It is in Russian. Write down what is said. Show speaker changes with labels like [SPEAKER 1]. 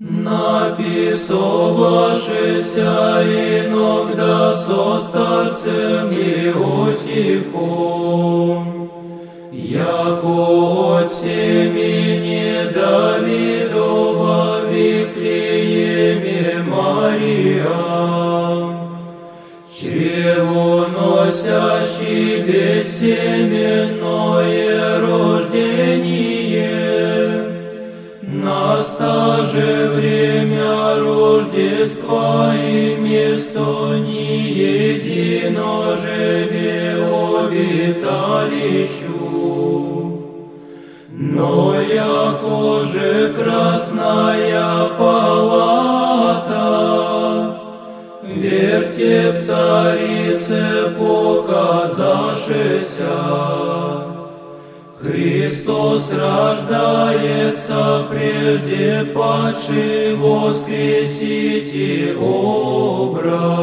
[SPEAKER 1] написовавшися иногда со старцем Иосифом, яко от семени Давидова Вифлееме Мария, чревоносящий бессеменное настаже время Рождества и место не единожебе обиталищу. Но яко же красная палата, верьте царице показавшися, Христос рождается прежде падший воскресите образ.